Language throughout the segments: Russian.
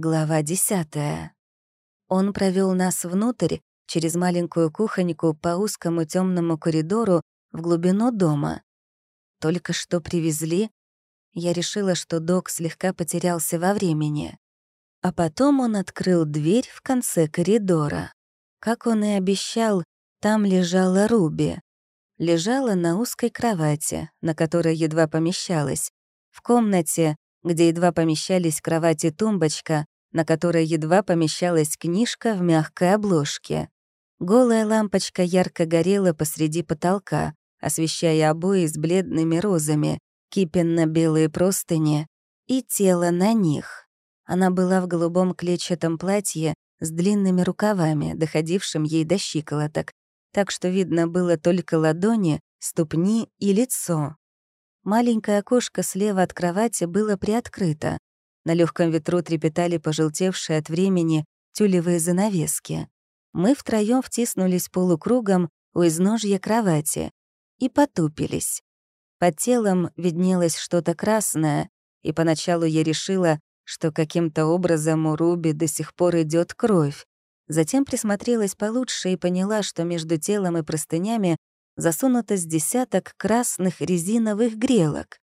Глава десятая. Он провел нас внутрь, через маленькую кухоньку по узкому темному коридору в глубину дома. Только что привезли, я решила, что док слегка потерялся во времени. А потом он открыл дверь в конце коридора. Как он и обещал, там лежала Руби. Лежала на узкой кровати, на которой едва помещалась, в комнате, где едва помещались кровать и тумбочка, на которой едва помещалась книжка в мягкой обложке. Голая лампочка ярко горела посреди потолка, освещая обои с бледными розами, кипенно-белые простыни и тело на них. Она была в голубом клетчатом платье с длинными рукавами, доходившим ей до щиколоток, так что видно было только ладони, ступни и лицо. Маленькое окошко слева от кровати было приоткрыто. На легком ветру трепетали пожелтевшие от времени тюлевые занавески. Мы втроем втиснулись полукругом у изножья кровати и потупились. Под телом виднелось что-то красное, и поначалу я решила, что каким-то образом у Руби до сих пор идет кровь. Затем присмотрелась получше и поняла, что между телом и простынями засунуто с десяток красных резиновых грелок.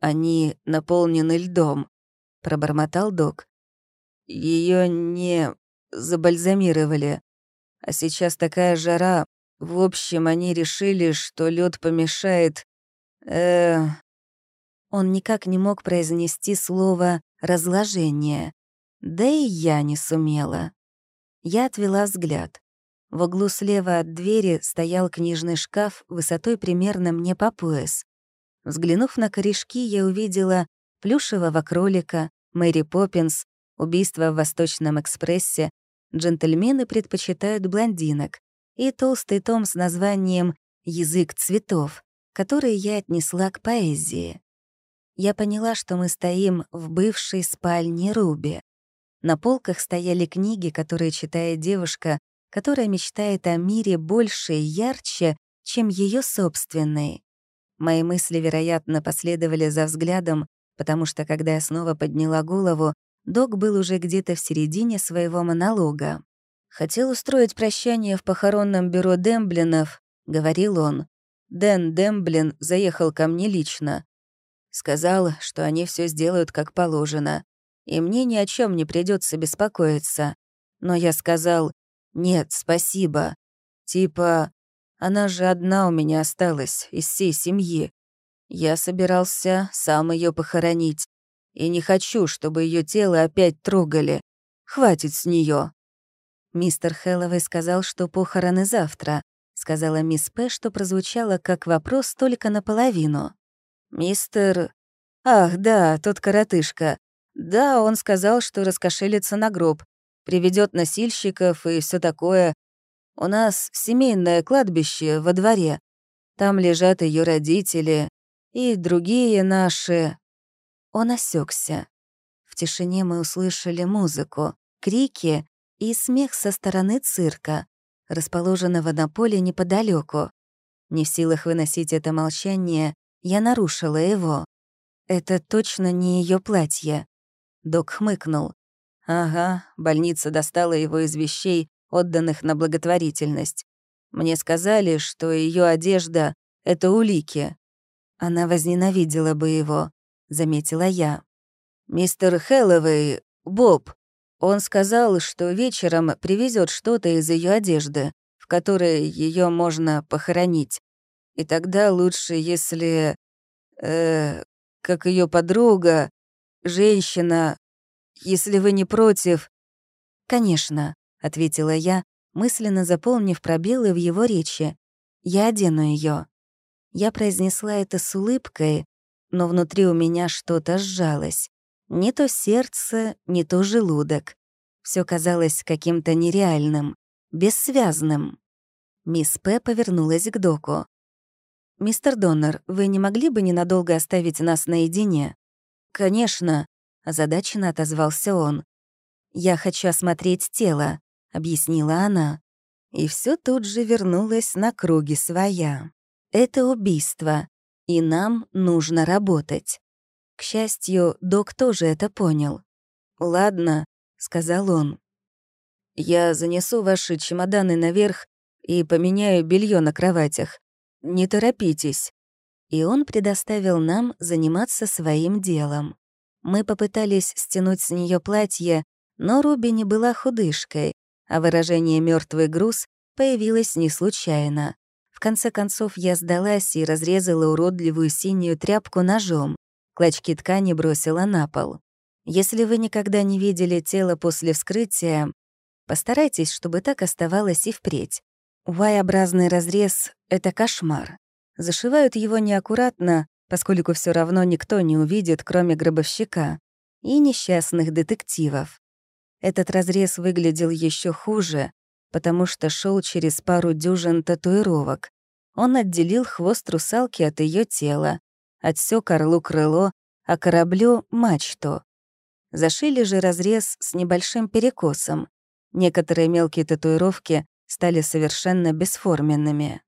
Они наполнены льдом, пробормотал док. Ее не забальзамировали. А сейчас такая жара. В общем, они решили, что лед помешает. Э... Он никак не мог произнести слово «разложение». Да и я не сумела. Я отвела взгляд. В углу слева от двери стоял книжный шкаф высотой примерно мне по пояс. Взглянув на корешки, я увидела плюшевого кролика, Мэри Поппинс, убийство в Восточном экспрессе, джентльмены предпочитают блондинок и толстый том с названием «Язык цветов», который я отнесла к поэзии. Я поняла, что мы стоим в бывшей спальне Руби. На полках стояли книги, которые читает девушка, которая мечтает о мире больше и ярче, чем ее собственный. Мои мысли, вероятно, последовали за взглядом, потому что, когда я снова подняла голову, док был уже где-то в середине своего монолога. «Хотел устроить прощание в похоронном бюро Демблинов», — говорил он. «Дэн Демблин заехал ко мне лично. Сказал, что они все сделают как положено, и мне ни о чем не придется беспокоиться. Но я сказал, «Нет, спасибо. Типа, она же одна у меня осталась из всей семьи. Я собирался сам ее похоронить. И не хочу, чтобы ее тело опять трогали. Хватит с нее. Мистер Хэллоуэй сказал, что похороны завтра, сказала мисс П, что прозвучало как вопрос только наполовину. Мистер... Ах, да, тот коротышка. Да, он сказал, что раскошелится на гроб приведет носильщиков и все такое. У нас семейное кладбище во дворе. Там лежат ее родители и другие наши. Он осекся. В тишине мы услышали музыку, крики и смех со стороны цирка, расположенного на поле неподалеку. Не в силах выносить это молчание, я нарушила его. Это точно не ее платье. Док хмыкнул. Ага, больница достала его из вещей, отданных на благотворительность. Мне сказали, что ее одежда — это улики. Она возненавидела бы его, заметила я. Мистер Хэллоуэй, Боб, он сказал, что вечером привезет что-то из ее одежды, в которой ее можно похоронить. И тогда лучше, если... Э, как ее подруга, женщина, если вы не против...» «Конечно», — ответила я, мысленно заполнив пробелы в его речи. «Я одену ее. Я произнесла это с улыбкой, но внутри у меня что-то сжалось. Не то сердце, не то желудок. Все казалось каким-то нереальным, бессвязным. Мисс П. повернулась к доку. «Мистер Доннер, вы не могли бы ненадолго оставить нас наедине?» «Конечно», озадаченно отозвался он. «Я хочу осмотреть тело», — объяснила она. И все тут же вернулось на круги своя. Это убийство, и нам нужно работать. К счастью, док тоже это понял. «Ладно», — сказал он. «Я занесу ваши чемоданы наверх и поменяю белье на кроватях. Не торопитесь». И он предоставил нам заниматься своим делом. Мы попытались стянуть с нее платье, но Руби не была худышкой, а выражение мертвый груз появилось не случайно. В конце концов я сдалась и разрезала уродливую синюю тряпку ножом. Клочки ткани бросила на пол. Если вы никогда не видели тело после вскрытия, постарайтесь, чтобы так оставалось и впредь. Y-образный разрез — это кошмар. Зашивают его неаккуратно, поскольку все равно никто не увидит, кроме гробовщика и несчастных детективов. Этот разрез выглядел еще хуже, потому что шел через пару дюжин татуировок. Он отделил хвост русалки от ее тела, отсек орлу крыло, а кораблю — мачту. Зашили же разрез с небольшим перекосом. Некоторые мелкие татуировки стали совершенно бесформенными.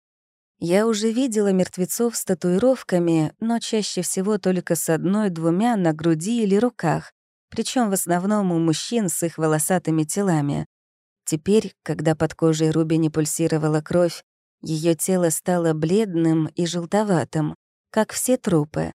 Я уже видела мертвецов с татуировками, но чаще всего только с одной-двумя на груди или руках, причем в основном у мужчин с их волосатыми телами. Теперь, когда под кожей Руби не пульсировала кровь, ее тело стало бледным и желтоватым, как все трупы.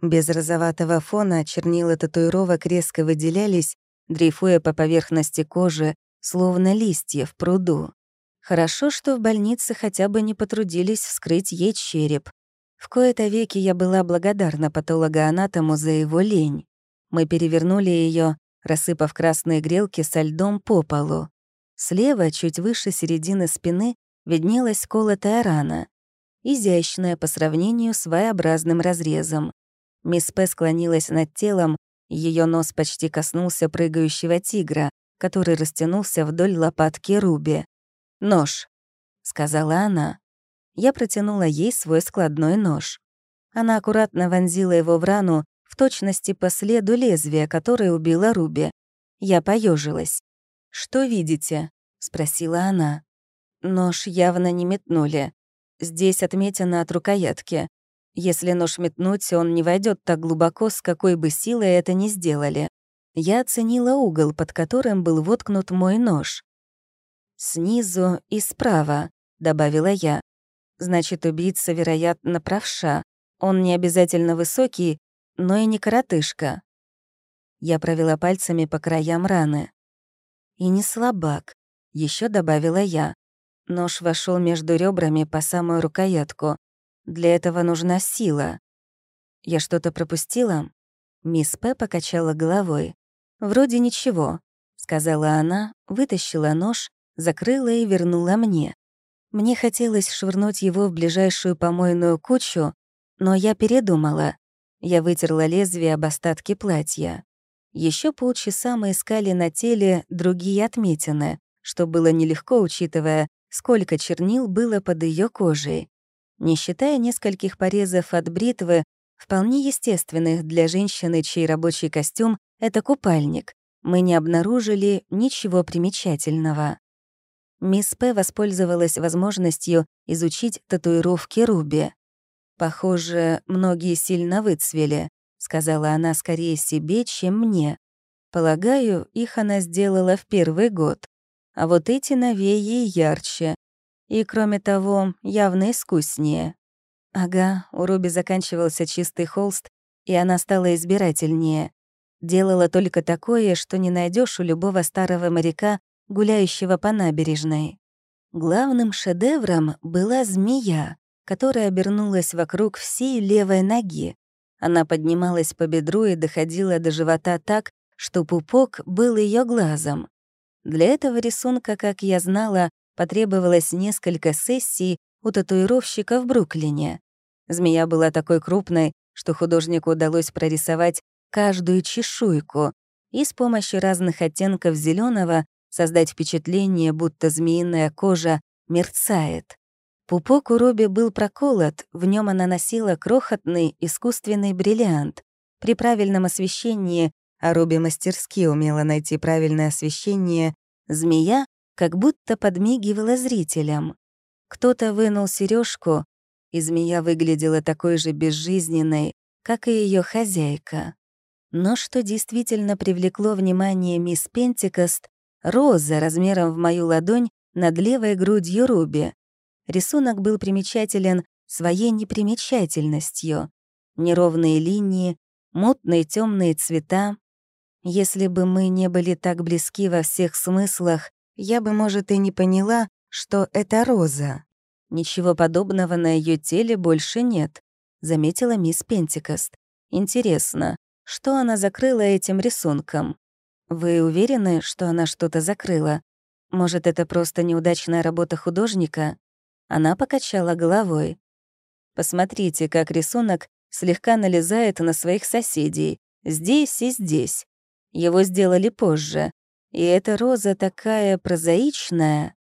Без розоватого фона чернила татуировок резко выделялись, дрейфуя по поверхности кожи, словно листья в пруду. Хорошо, что в больнице хотя бы не потрудились вскрыть ей череп. В кои-то веки я была благодарна патологоанатому за его лень. Мы перевернули ее, рассыпав красные грелки со льдом по полу. Слева, чуть выше середины спины, виднелась колотая рана, изящная по сравнению с своеобразным разрезом. Мисс П. склонилась над телом, ее нос почти коснулся прыгающего тигра, который растянулся вдоль лопатки Руби. «Нож», — сказала она. Я протянула ей свой складной нож. Она аккуратно вонзила его в рану, в точности по следу лезвия, которое убило Руби. Я поежилась. «Что видите?» — спросила она. Нож явно не метнули. Здесь отметина от рукоятки. Если нож метнуть, он не войдет так глубоко, с какой бы силой это ни сделали. Я оценила угол, под которым был воткнут мой нож. «Снизу и справа», — добавила я. «Значит, убийца, вероятно, правша. Он не обязательно высокий, но и не коротышка». Я провела пальцами по краям раны. «И не слабак», — еще добавила я. Нож вошел между ребрами по самую рукоятку. Для этого нужна сила. Я что-то пропустила? Мисс П. покачала головой. «Вроде ничего», — сказала она, вытащила нож, закрыла и вернула мне. Мне хотелось швырнуть его в ближайшую помойную кучу, но я передумала. Я вытерла лезвие об остатки платья. Еще полчаса мы искали на теле другие отметины, что было нелегко, учитывая, сколько чернил было под ее кожей не считая нескольких порезов от бритвы, вполне естественных для женщины, чей рабочий костюм — это купальник, мы не обнаружили ничего примечательного. Мисс П. воспользовалась возможностью изучить татуировки Руби. «Похоже, многие сильно выцвели», — сказала она скорее себе, чем мне. «Полагаю, их она сделала в первый год. А вот эти новее и ярче, и, кроме того, явно искуснее. Ага, у Руби заканчивался чистый холст, и она стала избирательнее. Делала только такое, что не найдешь у любого старого моряка, гуляющего по набережной. Главным шедевром была змея, которая обернулась вокруг всей левой ноги. Она поднималась по бедру и доходила до живота так, что пупок был ее глазом. Для этого рисунка, как я знала, потребовалось несколько сессий у татуировщика в Бруклине. Змея была такой крупной, что художнику удалось прорисовать каждую чешуйку и с помощью разных оттенков зеленого создать впечатление, будто змеиная кожа мерцает. Пупок у Робби был проколот, в нем она носила крохотный искусственный бриллиант. При правильном освещении, а Робби мастерски умела найти правильное освещение, змея как будто подмигивала зрителям. Кто-то вынул сережку, и змея выглядела такой же безжизненной, как и ее хозяйка. Но что действительно привлекло внимание мисс Пентикост — роза размером в мою ладонь над левой грудью Руби. Рисунок был примечателен своей непримечательностью. Неровные линии, мутные темные цвета. Если бы мы не были так близки во всех смыслах, я бы, может, и не поняла, что это роза. Ничего подобного на ее теле больше нет, заметила мисс Пентикост. Интересно, что она закрыла этим рисунком? Вы уверены, что она что-то закрыла? Может, это просто неудачная работа художника? Она покачала головой. Посмотрите, как рисунок слегка налезает на своих соседей, здесь и здесь. Его сделали позже. И эта роза такая прозаичная.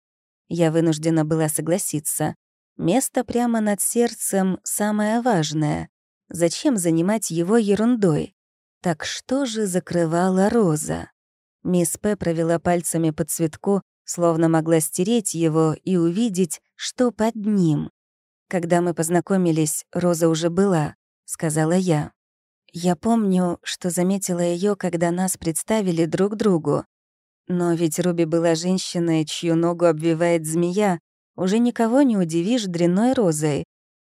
Я вынуждена была согласиться. Место прямо над сердцем самое важное. Зачем занимать его ерундой? Так что же закрывала роза? Мисс П. провела пальцами по цветку, словно могла стереть его и увидеть, что под ним. Когда мы познакомились, роза уже была, сказала я. Я помню, что заметила ее, когда нас представили друг другу. Но ведь Руби была женщиной, чью ногу обвивает змея, уже никого не удивишь дрянной розой.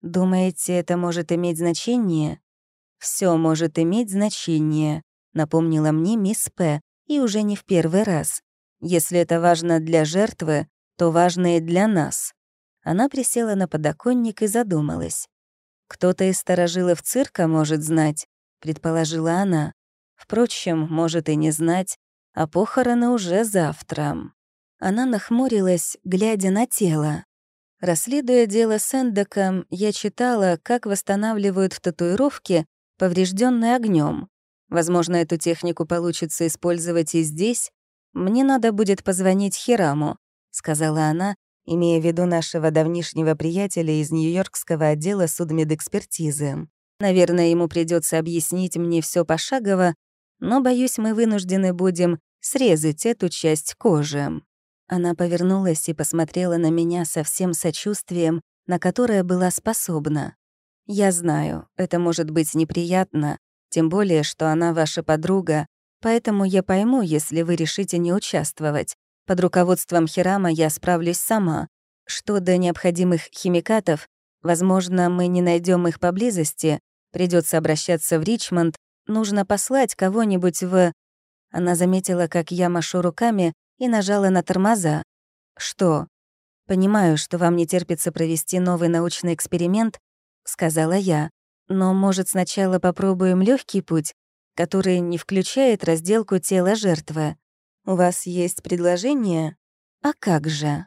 Думаете, это может иметь значение? Все может иметь значение, напомнила мне мисс П. И уже не в первый раз. Если это важно для жертвы, то важно и для нас. Она присела на подоконник и задумалась. «Кто-то из старожилов цирка может знать», — предположила она. «Впрочем, может и не знать, а похороны уже завтра». Она нахмурилась, глядя на тело. Расследуя дело с Эндоком, я читала, как восстанавливают татуировки, поврежденные огнем. Возможно, эту технику получится использовать и здесь. Мне надо будет позвонить Хираму, сказала она, имея в виду нашего давнишнего приятеля из Нью-Йоркского отдела судмедэкспертизы. Наверное, ему придется объяснить мне все пошагово, но, боюсь, мы вынуждены будем срезать эту часть кожи. Она повернулась и посмотрела на меня со всем сочувствием, на которое была способна. «Я знаю, это может быть неприятно, тем более, что она ваша подруга, поэтому я пойму, если вы решите не участвовать. Под руководством Хирама я справлюсь сама. Что до необходимых химикатов, возможно, мы не найдем их поблизости, придется обращаться в Ричмонд, нужно послать кого-нибудь в... Она заметила, как я машу руками и нажала на тормоза. «Что?» «Понимаю, что вам не терпится провести новый научный эксперимент», — сказала я. «Но, может, сначала попробуем легкий путь, который не включает разделку тела жертвы. У вас есть предложение? А как же?